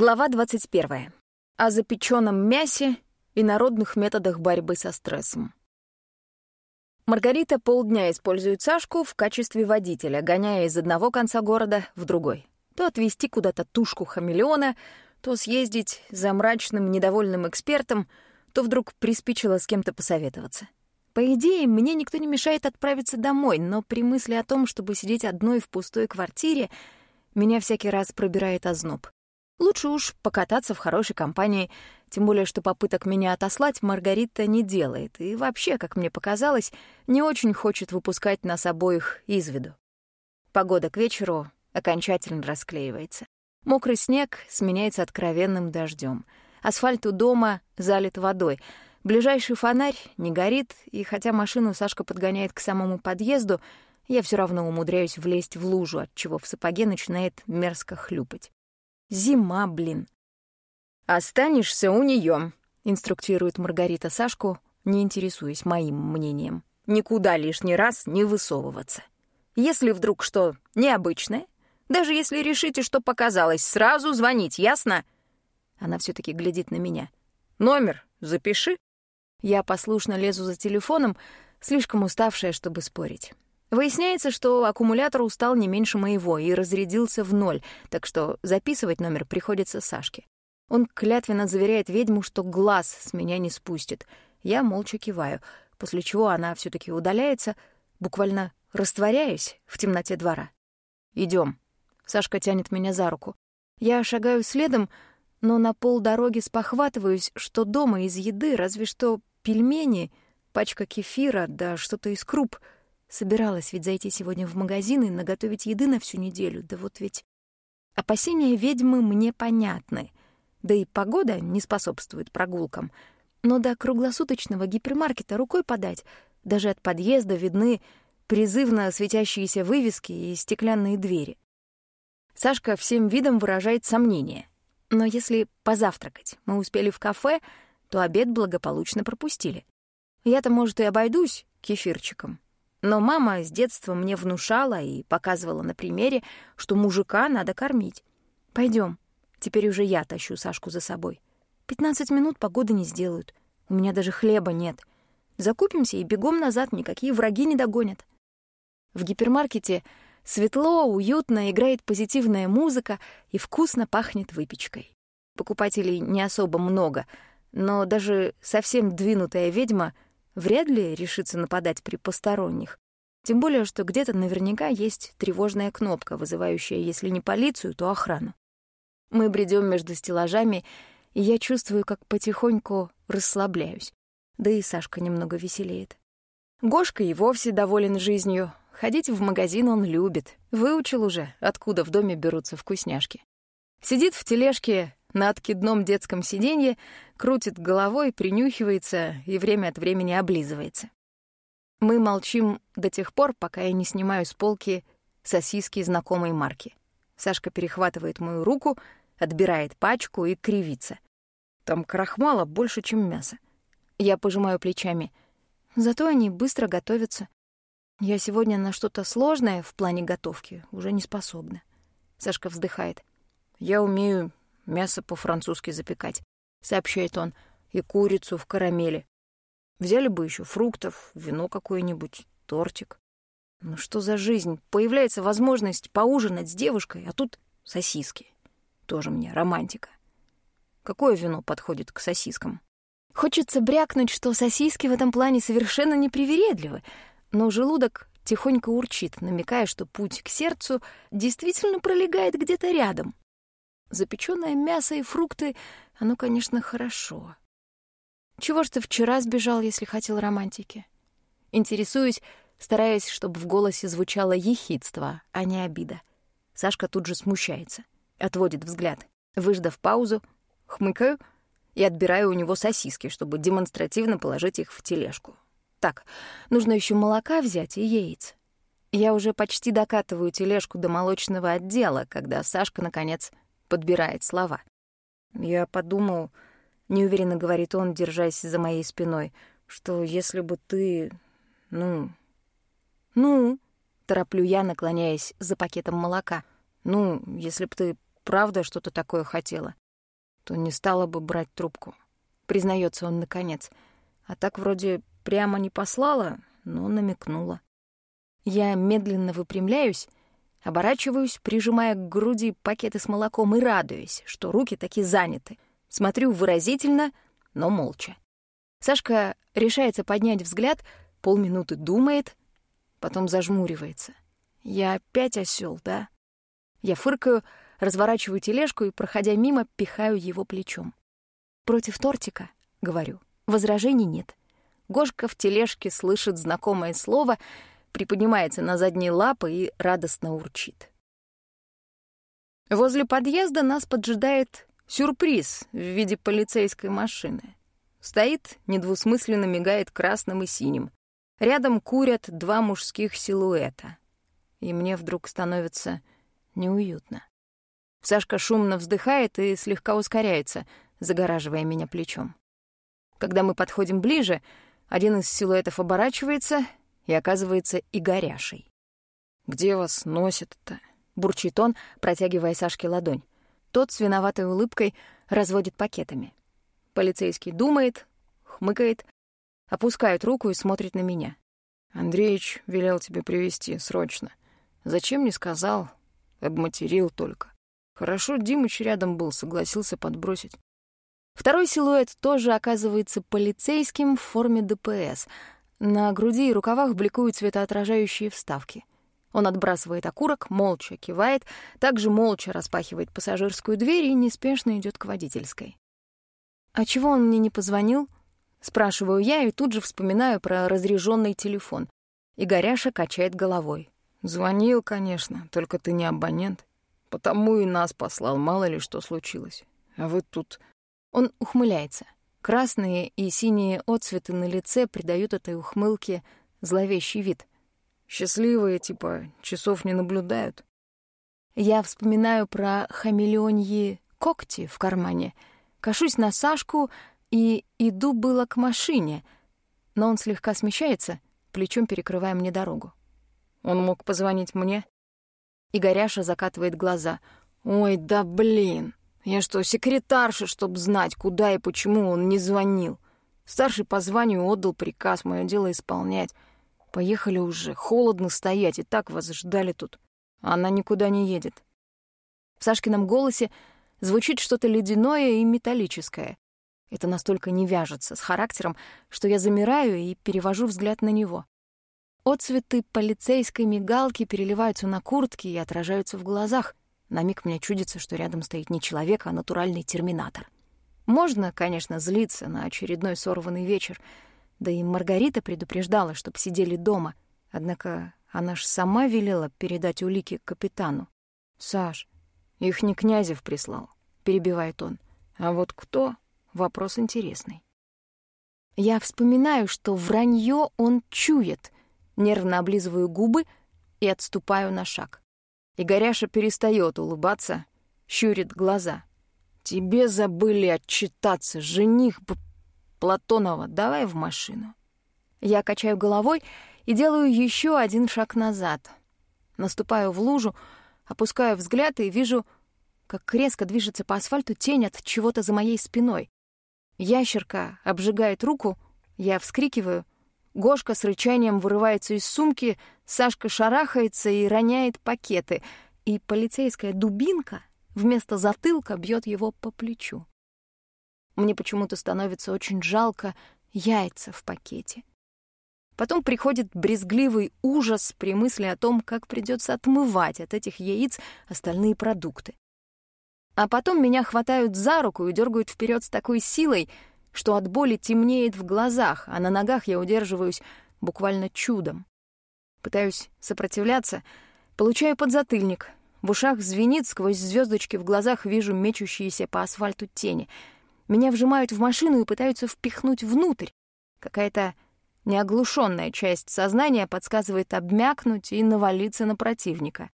Глава 21. О запеченном мясе и народных методах борьбы со стрессом. Маргарита полдня использует Сашку в качестве водителя, гоняя из одного конца города в другой. То отвезти куда-то тушку хамелеона, то съездить за мрачным, недовольным экспертом, то вдруг приспичило с кем-то посоветоваться. По идее, мне никто не мешает отправиться домой, но при мысли о том, чтобы сидеть одной в пустой квартире, меня всякий раз пробирает озноб. Лучше уж покататься в хорошей компании, тем более что попыток меня отослать Маргарита не делает, и вообще, как мне показалось, не очень хочет выпускать нас обоих из виду. Погода к вечеру окончательно расклеивается. Мокрый снег сменяется откровенным дождем. Асфальт у дома залит водой. Ближайший фонарь не горит, и хотя машину Сашка подгоняет к самому подъезду, я все равно умудряюсь влезть в лужу, от чего в сапоге начинает мерзко хлюпать. Зима, блин. «Останешься у нее, инструктирует Маргарита Сашку, не интересуясь моим мнением. «Никуда лишний раз не высовываться. Если вдруг что необычное, даже если решите, что показалось, сразу звонить, ясно?» Она все таки глядит на меня. «Номер запиши». Я послушно лезу за телефоном, слишком уставшая, чтобы спорить. Выясняется, что аккумулятор устал не меньше моего и разрядился в ноль, так что записывать номер приходится Сашке. Он клятвенно заверяет ведьму, что глаз с меня не спустит. Я молча киваю, после чего она все таки удаляется, буквально растворяюсь в темноте двора. Идем. Сашка тянет меня за руку. Я шагаю следом, но на полдороги спохватываюсь, что дома из еды разве что пельмени, пачка кефира, да что-то из круп — Собиралась ведь зайти сегодня в магазин и наготовить еды на всю неделю. Да вот ведь... Опасения ведьмы мне понятны. Да и погода не способствует прогулкам. Но до круглосуточного гипермаркета рукой подать. Даже от подъезда видны призывно светящиеся вывески и стеклянные двери. Сашка всем видом выражает сомнение. Но если позавтракать мы успели в кафе, то обед благополучно пропустили. Я-то, может, и обойдусь кефирчиком, но мама с детства мне внушала и показывала на примере, что мужика надо кормить. Пойдем. Теперь уже я тащу Сашку за собой. Пятнадцать минут погоды не сделают. У меня даже хлеба нет. Закупимся и бегом назад, никакие враги не догонят. В гипермаркете светло, уютно, играет позитивная музыка и вкусно пахнет выпечкой. Покупателей не особо много, но даже совсем двинутая ведьма — вряд ли решится нападать при посторонних. Тем более, что где-то наверняка есть тревожная кнопка, вызывающая, если не полицию, то охрану. Мы бредем между стеллажами, и я чувствую, как потихоньку расслабляюсь. Да и Сашка немного веселеет. Гошка и вовсе доволен жизнью. Ходить в магазин он любит. Выучил уже, откуда в доме берутся вкусняшки. Сидит в тележке на откидном детском сиденье, крутит головой, принюхивается и время от времени облизывается. Мы молчим до тех пор, пока я не снимаю с полки сосиски знакомой марки. Сашка перехватывает мою руку, отбирает пачку и кривится. Там крахмала больше, чем мяса. Я пожимаю плечами. Зато они быстро готовятся. Я сегодня на что-то сложное в плане готовки уже не способна. Сашка вздыхает. Я умею мясо по-французски запекать, сообщает он, и курицу в карамели. Взяли бы еще фруктов, вино какое-нибудь, тортик. Ну что за жизнь? Появляется возможность поужинать с девушкой, а тут сосиски. Тоже мне романтика. Какое вино подходит к сосискам? Хочется брякнуть, что сосиски в этом плане совершенно непривередливы, но желудок тихонько урчит, намекая, что путь к сердцу действительно пролегает где-то рядом. Запечённое мясо и фрукты — оно, конечно, хорошо. Чего ж ты вчера сбежал, если хотел романтики? Интересуюсь, стараясь, чтобы в голосе звучало ехидство, а не обида. Сашка тут же смущается, отводит взгляд. Выждав паузу, хмыкаю и отбираю у него сосиски, чтобы демонстративно положить их в тележку. Так, нужно еще молока взять и яиц. Я уже почти докатываю тележку до молочного отдела, когда Сашка, наконец, подбирает слова. «Я подумал...» — неуверенно говорит он, держась за моей спиной, что если бы ты... ну... «Ну...» — тороплю я, наклоняясь за пакетом молока. «Ну, если бы ты правда что-то такое хотела. то не стала бы брать трубку. Признается он наконец. А так вроде прямо не послала, но намекнула. Я медленно выпрямляюсь, оборачиваюсь, прижимая к груди пакеты с молоком и радуюсь, что руки таки заняты. Смотрю выразительно, но молча. Сашка решается поднять взгляд, полминуты думает, потом зажмуривается. Я опять осел, да? Я фыркаю, разворачиваю тележку и, проходя мимо, пихаю его плечом. «Против тортика?» — говорю. Возражений нет. Гошка в тележке слышит знакомое слово, приподнимается на задние лапы и радостно урчит. Возле подъезда нас поджидает сюрприз в виде полицейской машины. Стоит, недвусмысленно мигает красным и синим. Рядом курят два мужских силуэта. И мне вдруг становится неуютно. Сашка шумно вздыхает и слегка ускоряется, загораживая меня плечом. Когда мы подходим ближе, один из силуэтов оборачивается и оказывается Игоряшей. «Где вас носит-то?» — бурчит он, протягивая Сашке ладонь. Тот с виноватой улыбкой разводит пакетами. Полицейский думает, хмыкает, опускает руку и смотрит на меня. «Андреич велел тебе привести срочно. Зачем не сказал? Обматерил только. Хорошо, Димыч рядом был, согласился подбросить. Второй силуэт тоже оказывается полицейским в форме ДПС. На груди и рукавах бликуют светоотражающие вставки. Он отбрасывает окурок, молча кивает, также молча распахивает пассажирскую дверь и неспешно идет к водительской. «А чего он мне не позвонил?» Спрашиваю я и тут же вспоминаю про разряженный телефон. И Горяша качает головой. «Звонил, конечно, только ты не абонент. Потому и нас послал, мало ли что случилось. А вы тут...» Он ухмыляется. Красные и синие отцветы на лице придают этой ухмылке зловещий вид. Счастливые, типа, часов не наблюдают. Я вспоминаю про хамелеоньи когти в кармане, кашусь на Сашку и иду было к машине, но он слегка смещается, плечом перекрывая мне дорогу. Он мог позвонить мне. Игоряша закатывает глаза. «Ой, да блин! Я что, секретарша, чтоб знать, куда и почему он не звонил? Старший по званию отдал приказ, мое дело исполнять. Поехали уже, холодно стоять, и так вас ждали тут. Она никуда не едет». В Сашкином голосе звучит что-то ледяное и металлическое. Это настолько не вяжется с характером, что я замираю и перевожу взгляд на него. Отцветы полицейской мигалки переливаются на куртке и отражаются в глазах. На миг мне чудится, что рядом стоит не человек, а натуральный терминатор. Можно, конечно, злиться на очередной сорванный вечер, да и Маргарита предупреждала, чтоб сидели дома. Однако она ж сама велела передать улики капитану. «Саш, их не Князев прислал», — перебивает он. «А вот кто? Вопрос интересный». Я вспоминаю, что вранье он чует — нервно облизываю губы и отступаю на шаг. Игоряша перестает улыбаться, щурит глаза. «Тебе забыли отчитаться, жених Платонова, давай в машину». Я качаю головой и делаю еще один шаг назад. Наступаю в лужу, опускаю взгляд и вижу, как резко движется по асфальту тень от чего-то за моей спиной. Ящерка обжигает руку, я вскрикиваю Гошка с рычанием вырывается из сумки, Сашка шарахается и роняет пакеты, и полицейская дубинка вместо затылка бьет его по плечу. Мне почему-то становится очень жалко яйца в пакете. Потом приходит брезгливый ужас при мысли о том, как придется отмывать от этих яиц остальные продукты. А потом меня хватают за руку и дергают вперед с такой силой, что от боли темнеет в глазах, а на ногах я удерживаюсь буквально чудом. Пытаюсь сопротивляться, получаю подзатыльник. В ушах звенит, сквозь звездочки в глазах вижу мечущиеся по асфальту тени. Меня вжимают в машину и пытаются впихнуть внутрь. Какая-то неоглушенная часть сознания подсказывает обмякнуть и навалиться на противника.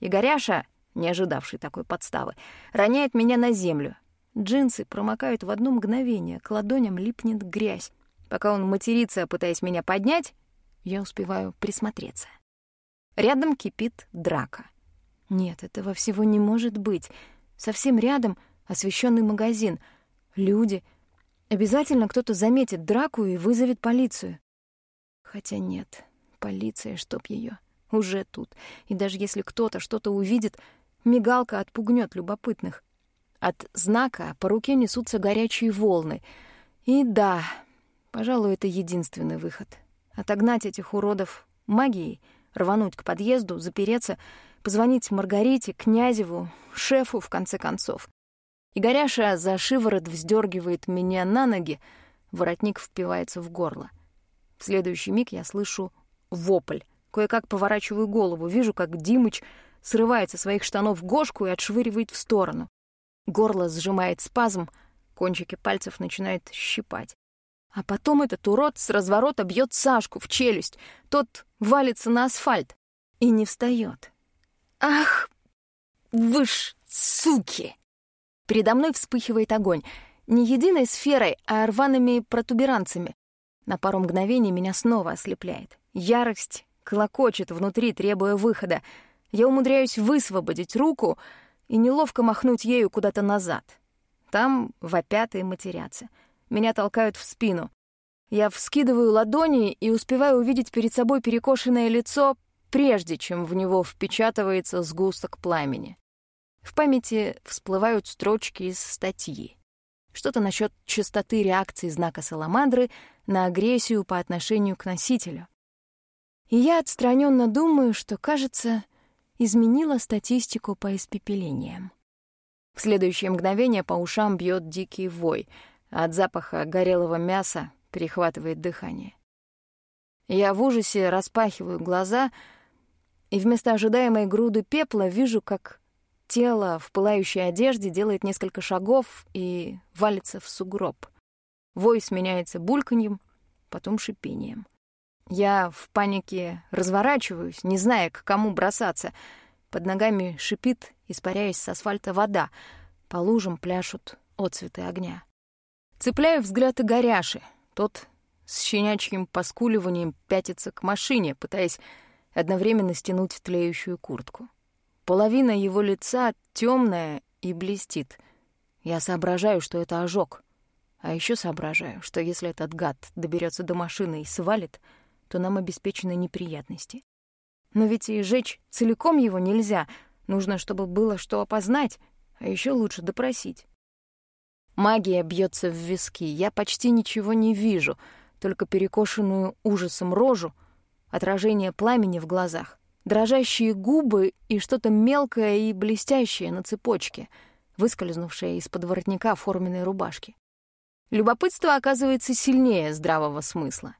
И Горяша, не ожидавший такой подставы, роняет меня на землю, Джинсы промокают в одно мгновение, к ладоням липнет грязь. Пока он матерится, пытаясь меня поднять, я успеваю присмотреться. Рядом кипит драка. Нет, этого всего не может быть. Совсем рядом освещенный магазин, люди. Обязательно кто-то заметит драку и вызовет полицию. Хотя нет, полиция, чтоб ее, уже тут. И даже если кто-то что-то увидит, мигалка отпугнет любопытных. От знака по руке несутся горячие волны. И да, пожалуй, это единственный выход. Отогнать этих уродов магией, рвануть к подъезду, запереться, позвонить Маргарите, Князеву, шефу, в конце концов. И горяша за шиворот вздергивает меня на ноги, воротник впивается в горло. В следующий миг я слышу вопль. Кое-как поворачиваю голову, вижу, как Димыч срывает со своих штанов гошку и отшвыривает в сторону. Горло сжимает спазм, кончики пальцев начинает щипать. А потом этот урод с разворота бьет Сашку в челюсть. Тот валится на асфальт и не встает. «Ах, вы ж суки!» Передо мной вспыхивает огонь. Не единой сферой, а рваными протуберанцами. На пару мгновений меня снова ослепляет. Ярость клокочет внутри, требуя выхода. Я умудряюсь высвободить руку — и неловко махнуть ею куда-то назад. Там вопят и матерятся. Меня толкают в спину. Я вскидываю ладони и успеваю увидеть перед собой перекошенное лицо, прежде чем в него впечатывается сгусток пламени. В памяти всплывают строчки из статьи. Что-то насчет частоты реакции знака саламандры на агрессию по отношению к носителю. И я отстраненно думаю, что, кажется, изменила статистику по испепелениям. В следующее мгновение по ушам бьет дикий вой, от запаха горелого мяса перехватывает дыхание. Я в ужасе распахиваю глаза и вместо ожидаемой груды пепла вижу, как тело в пылающей одежде делает несколько шагов и валится в сугроб. Вой сменяется бульканьем, потом шипением. Я в панике разворачиваюсь, не зная, к кому бросаться. Под ногами шипит, испаряясь с асфальта вода. По лужам пляшут отцветы огня. Цепляю взгляд и. Тот с щенячьим поскуливанием пятится к машине, пытаясь одновременно стянуть тлеющую куртку. Половина его лица темная и блестит. Я соображаю, что это ожог. А еще соображаю, что если этот гад доберется до машины и свалит — то нам обеспечены неприятности. Но ведь и жечь целиком его нельзя. Нужно, чтобы было что опознать, а еще лучше допросить. Магия бьется в виски. Я почти ничего не вижу, только перекошенную ужасом рожу, отражение пламени в глазах, дрожащие губы и что-то мелкое и блестящее на цепочке, выскользнувшее из-под воротника форменной рубашки. Любопытство оказывается сильнее здравого смысла.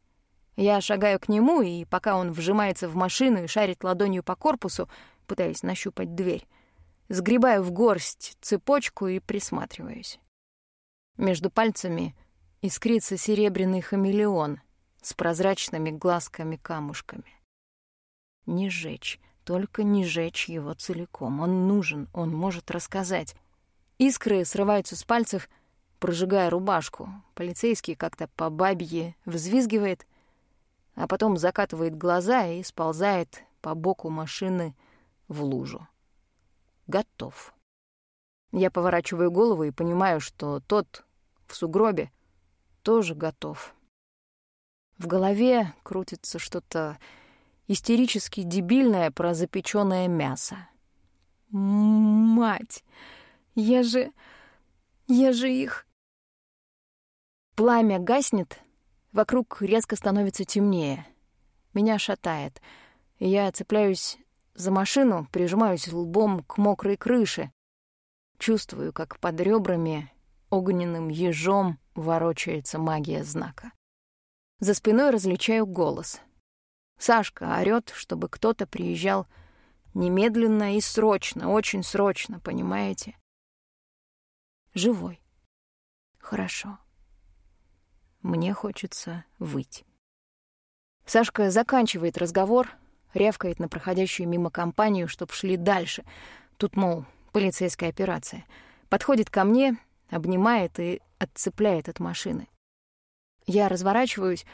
Я шагаю к нему, и пока он вжимается в машину и шарит ладонью по корпусу, пытаясь нащупать дверь, сгребаю в горсть цепочку и присматриваюсь. Между пальцами искрится серебряный хамелеон с прозрачными глазками-камушками. Не жечь, только не жечь его целиком. Он нужен, он может рассказать. Искры срываются с пальцев, прожигая рубашку. Полицейский как-то по бабье взвизгивает — а потом закатывает глаза и сползает по боку машины в лужу. Готов. Я поворачиваю голову и понимаю, что тот в сугробе тоже готов. В голове крутится что-то истерически дебильное про запеченное мясо. Мать! Я же... Я же их... Пламя гаснет, Вокруг резко становится темнее. Меня шатает. Я цепляюсь за машину, прижимаюсь лбом к мокрой крыше. Чувствую, как под ребрами огненным ежом ворочается магия знака. За спиной различаю голос. Сашка орёт, чтобы кто-то приезжал немедленно и срочно, очень срочно, понимаете? Живой. Хорошо. Мне хочется выйти. Сашка заканчивает разговор, рявкает на проходящую мимо компанию, чтоб шли дальше. Тут, мол, полицейская операция. Подходит ко мне, обнимает и отцепляет от машины. Я разворачиваюсь,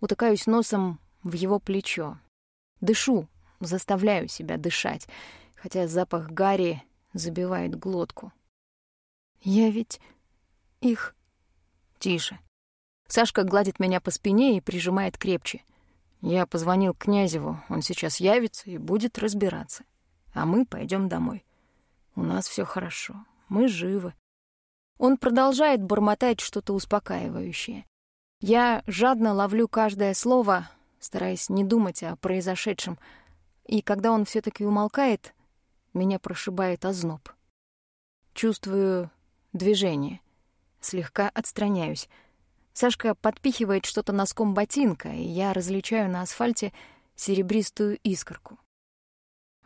утыкаюсь носом в его плечо. Дышу, заставляю себя дышать, хотя запах гари забивает глотку. Я ведь их... Тише. Сашка гладит меня по спине и прижимает крепче. Я позвонил Князеву, он сейчас явится и будет разбираться. А мы пойдем домой. У нас все хорошо, мы живы. Он продолжает бормотать что-то успокаивающее. Я жадно ловлю каждое слово, стараясь не думать о произошедшем, и когда он все таки умолкает, меня прошибает озноб. Чувствую движение. Слегка отстраняюсь. Сашка подпихивает что-то носком ботинка, и я различаю на асфальте серебристую искорку.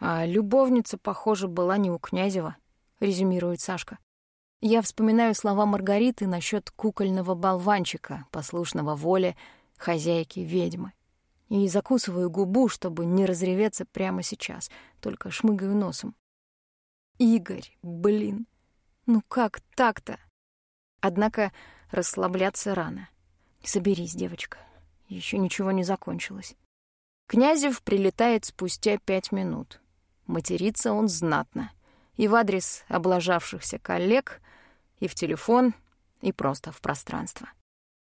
«А любовница, похоже, была не у Князева», — резюмирует Сашка. Я вспоминаю слова Маргариты насчет кукольного болванчика, послушного воле хозяйки-ведьмы. И закусываю губу, чтобы не разреветься прямо сейчас, только шмыгаю носом. Игорь, блин, ну как так-то? Однако расслабляться рано. Соберись, девочка, еще ничего не закончилось. Князев прилетает спустя пять минут. Матерится он знатно. И в адрес облажавшихся коллег, и в телефон, и просто в пространство.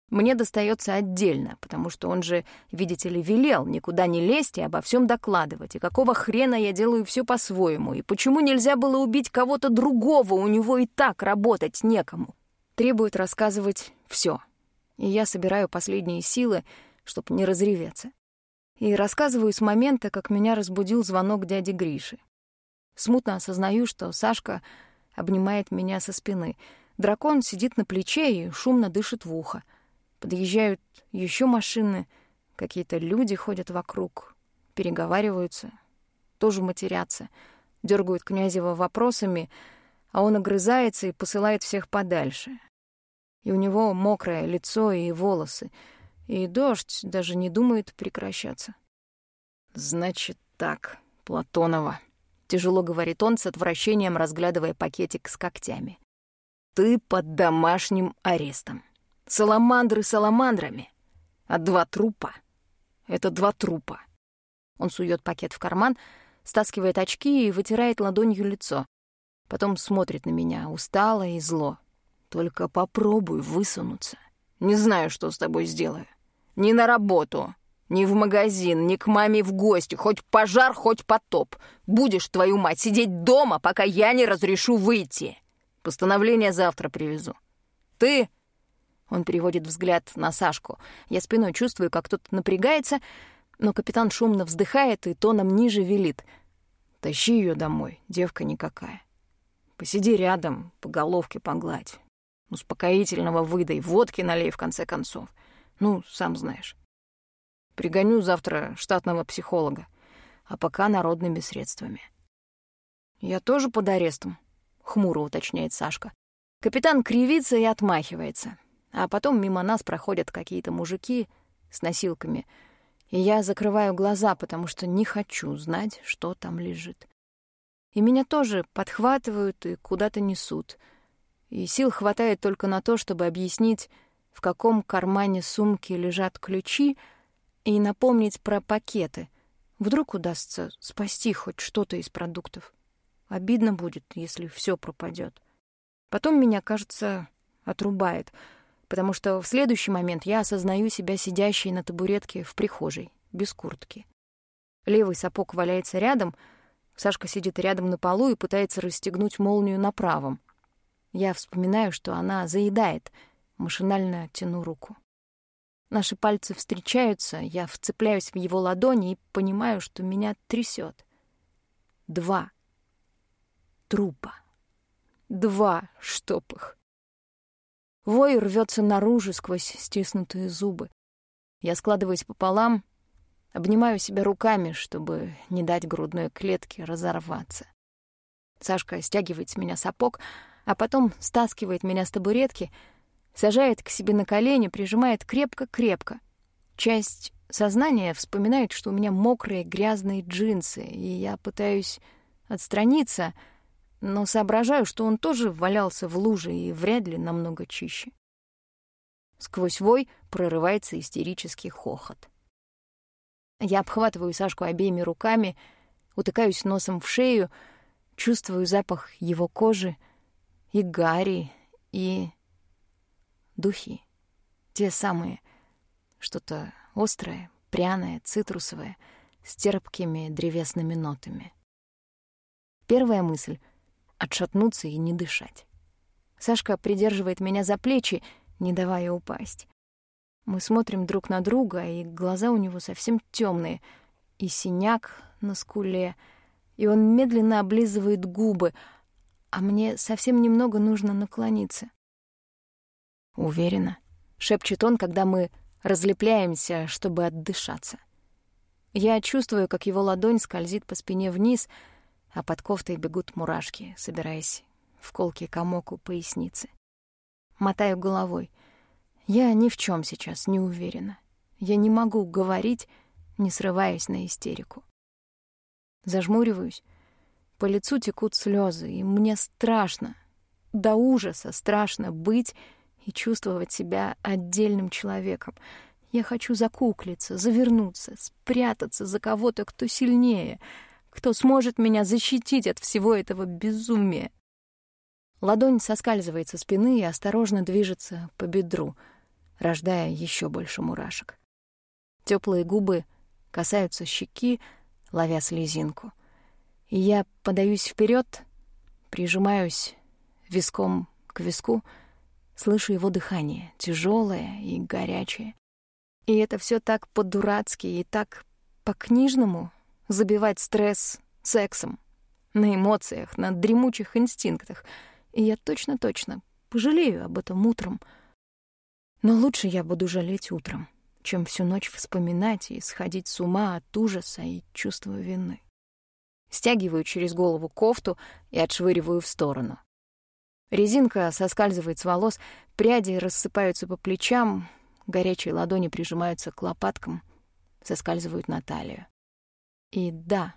Мне достается отдельно, потому что он же, видите ли, велел никуда не лезть и обо всем докладывать. И какого хрена я делаю все по-своему? И почему нельзя было убить кого-то другого? У него и так работать некому. Требует рассказывать все. И я собираю последние силы, чтобы не разреветься. И рассказываю с момента, как меня разбудил звонок дяди Гриши. Смутно осознаю, что Сашка обнимает меня со спины. Дракон сидит на плече и шумно дышит в ухо. Подъезжают еще машины, какие-то люди ходят вокруг, переговариваются, тоже матерятся, дергают Князева вопросами, а он огрызается и посылает всех подальше. И у него мокрое лицо и волосы, и дождь даже не думает прекращаться. «Значит так, Платонова», — тяжело говорит он с отвращением, разглядывая пакетик с когтями. «Ты под домашним арестом». Саламандры саламандрами, а два трупа — это два трупа. Он сует пакет в карман, стаскивает очки и вытирает ладонью лицо. Потом смотрит на меня устало и зло. Только попробуй высунуться. Не знаю, что с тобой сделаю. Ни на работу, ни в магазин, ни к маме в гости. Хоть пожар, хоть потоп. Будешь, твою мать, сидеть дома, пока я не разрешу выйти. Постановление завтра привезу. Ты он переводит взгляд на Сашку. Я спиной чувствую, как тот напрягается, но капитан шумно вздыхает и тоном ниже велит. «Тащи ее домой, девка никакая. Посиди рядом, по головке погладь. Успокоительного выдай, водки налей в конце концов. Ну, сам знаешь. Пригоню завтра штатного психолога, а пока народными средствами». «Я тоже под арестом», — хмуро уточняет Сашка. Капитан кривится и отмахивается. А потом мимо нас проходят какие-то мужики с носилками, и я закрываю глаза, потому что не хочу знать, что там лежит. И меня тоже подхватывают и куда-то несут. И сил хватает только на то, чтобы объяснить, в каком кармане сумки лежат ключи, и напомнить про пакеты. Вдруг удастся спасти хоть что-то из продуктов. Обидно будет, если все пропадет. Потом меня, кажется, отрубает — потому что в следующий момент я осознаю себя сидящей на табуретке в прихожей, без куртки. Левый сапог валяется рядом, Сашка сидит рядом на полу и пытается расстегнуть молнию на правом. Я вспоминаю, что она заедает, машинально тяну руку. Наши пальцы встречаются, я вцепляюсь в его ладони и понимаю, что меня трясет. Два трупа. Два, чтоб их. Вой рвется наружу сквозь стиснутые зубы. Я складываюсь пополам, обнимаю себя руками, чтобы не дать грудной клетке разорваться. Сашка стягивает с меня сапог, а потом стаскивает меня с табуретки, сажает к себе на колени, прижимает крепко-крепко. Часть сознания вспоминает, что у меня мокрые грязные джинсы, и я пытаюсь отстраниться — но соображаю, что он тоже валялся в луже и вряд ли намного чище. Сквозь вой прорывается истерический хохот. Я обхватываю Сашку обеими руками, утыкаюсь носом в шею, чувствую запах его кожи и гари, и духи. Те самые, что-то острое, пряное, цитрусовое, с терпкими древесными нотами. Первая мысль — отшатнуться и не дышать. Сашка придерживает меня за плечи, не давая упасть. Мы смотрим друг на друга, и глаза у него совсем темные, и синяк на скуле, и он медленно облизывает губы, а мне совсем немного нужно наклониться. «Уверена», — шепчет он, когда мы разлепляемся, чтобы отдышаться. Я чувствую, как его ладонь скользит по спине вниз, а под кофтой бегут мурашки, собираясь в колкий комок у поясницы. Мотаю головой. Я ни в чем сейчас не уверена. Я не могу говорить, не срываясь на истерику. Зажмуриваюсь. По лицу текут слезы, и мне страшно, до ужаса страшно быть и чувствовать себя отдельным человеком. Я хочу закуклиться, завернуться, спрятаться за кого-то, кто сильнее, кто сможет меня защитить от всего этого безумия. Ладонь соскальзывает со спины и осторожно движется по бедру, рождая еще больше мурашек. Теплые губы касаются щеки, ловя слезинку. Я подаюсь вперед, прижимаюсь виском к виску, слышу его дыхание, тяжелое и горячее. И это все так по-дурацки и так по-книжному забивать стресс сексом, на эмоциях, на дремучих инстинктах — и я точно-точно пожалею об этом утром. Но лучше я буду жалеть утром, чем всю ночь вспоминать и сходить с ума от ужаса и чувства вины. Стягиваю через голову кофту и отшвыриваю в сторону. Резинка соскальзывает с волос, пряди рассыпаются по плечам, горячие ладони прижимаются к лопаткам, соскальзывают на талию. И да,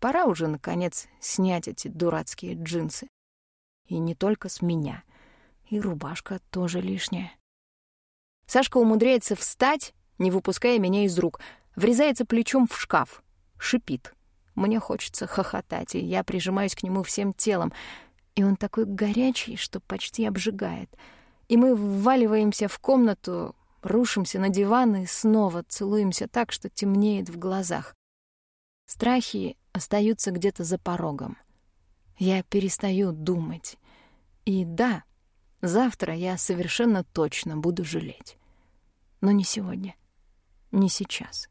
пора уже, наконец, снять эти дурацкие джинсы. И не только с меня. И рубашка тоже лишняя. Сашка умудряется встать, не выпуская меня из рук, врезается плечом в шкаф, шипит. Мне хочется хохотать, и я прижимаюсь к нему всем телом. И он такой горячий, что почти обжигает. И мы вваливаемся в комнату, рушимся на диван и снова целуемся так, что темнеет в глазах. Страхи остаются где-то за порогом. Я перестаю думать. И да, завтра я совершенно точно буду жалеть. Но не сегодня, не сейчас.